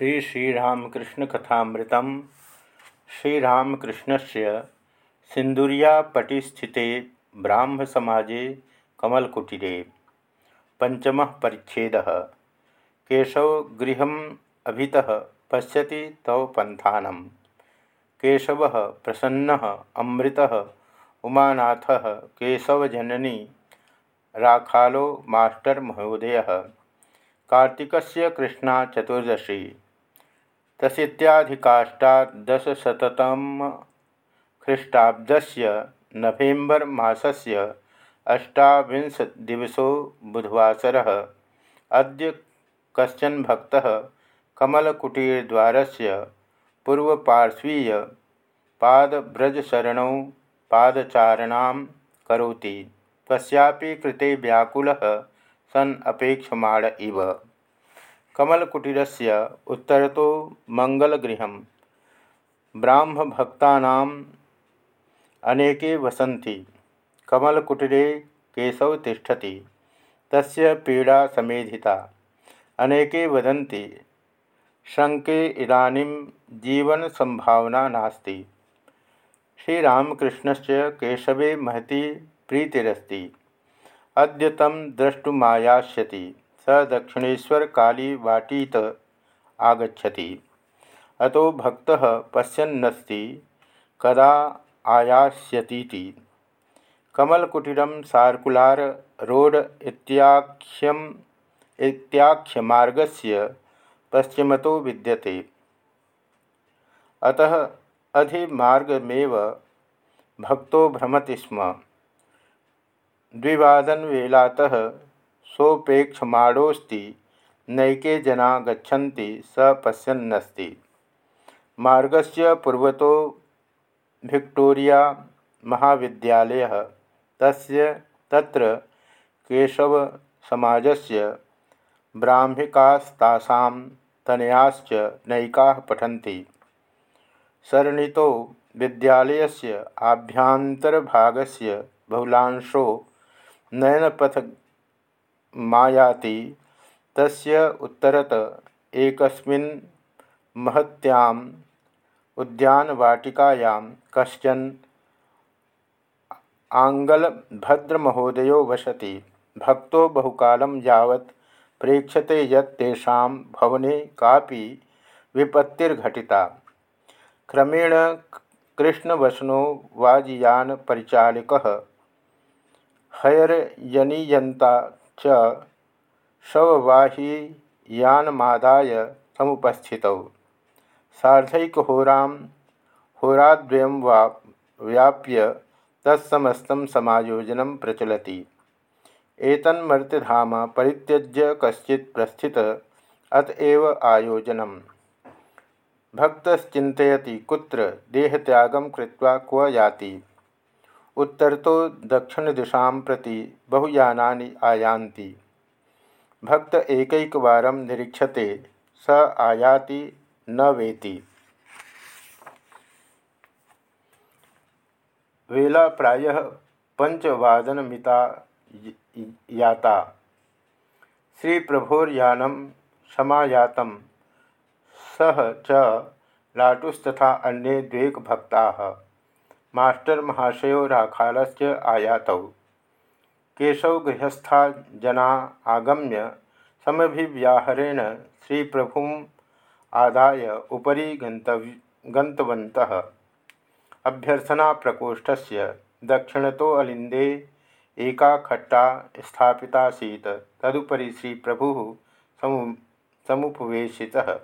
श्री श्रीरामकृष्ण कथामृत श्रीरामकृष्ण से सिंदुरियापटि स्थिते ब्राह्म समाजे कमलकुटीरे। पंचम परिच्छेद। केशव गृह अभितः पश्यति तव पंथा केशव प्रसन्न अमृत। उमानाथ केशवजननी राखालो मास्टर महोदय। कार्तिक कृष्णा चतुर्दशी। ख्रीष्टाब्द से नवेम्बर मसल अष्टाविंश दिवसो बुधवासर। अद्य कशन भक्त कमलकुटीरद्वार से पूर्वपार्श्वीय पादब्रजशरणौ पादचारण करोति। कस्यापि कृते व्याकुलः सन अपेक्षमाण इव। कमलकुटीर से उत्तर तो मंगलगृह ब्राह्मभक्ता अनेके वसन्ति। कमलकुटीरे केशव तिष्ठति। तस्य पीड़ा समेधिता। अनेके वदन्ति शंके इदानीं जीवन संभावना नास्ति। श्रीरामकृष्णस्य केशवे महती प्रीतिरस्ति। अद्य तं स दक्षिणेशर काली वाटीत आगछति अतो भक्त पश्यन्नस्ति, कदा आयास्यतीति। कमलकुटीरं सार्कुलार रोड इत्याख्यम इत्याख्यमार्गस्य पश्चिमतो विद्यते। अतः अधिमार्गमेव भक्तो भ्रमति स्म। द्विवादनवेलातः सोपेक्षमाणोऽस्ति। नैके जना गच्छन्ति, स पश्यन्नस्ति। मार्गस्य पूर्वतो विक्टोरिया महाविद्यालयः, तस्य, तत्र केशवसमाजस्य ब्राह्मिकास्तासां तनयाश्च नैकाः पठन्ति। सरणितो विद्यालयस्य आभ्यन्तरभागस्य बहुलांशो नयनपथ मायाति। तस्य उत्तरत एकस्मिन् महत्याम्, उद्यानवाटिकायां कश्चन आङ्गलभद्रमहोदयो वसति। भक्तो बहुकालं यावत् प्रेक्षते यत् तेषां भवने कापि विपत्तिर्घटिता। क्रमेण कृष्णवसनो वाजियानपरिचालकः हयरयनीयन्ता च शववाहियानमादाय समुपस्थितौ। सार्धैकहोरां होराद्वयं वा व्याप्य तत्समस्तं समायोजनं प्रचलति। एतन्मर्त्यधाम परित्यज्य कश्चित् प्रस्थित अतएव आयोजनम्। भक्तश्चिन्तयति कुत्र, देहत्यागं कृत्वा क्व उत्तर तो दक्षिण दिशा प्रति बहुयानानि आयान्ति। भक्त एकैकवारं निरीक्षते, स आयाति न वेति। वेला प्रायः पंचवादनमिता याता। श्री प्रभोर्यानम समायातम सह च लाटुस्तथा अन्ये द्वेक भक्ताः मास्टर महाशयो राखालस्य आयातौ। केशव गृहस्था जना आगम्य समभिव्याहरेण श्रीप्रभुम् आदाय उपरी गन्तव्य गन्तवन्तः। अभ्यर्थना प्रकोष्ठस्य दक्षिणतो अलिन्दे एका खट्टा स्थापितासीत्। तदुपरि श्रीप्रभुः समु समुपवेशितः।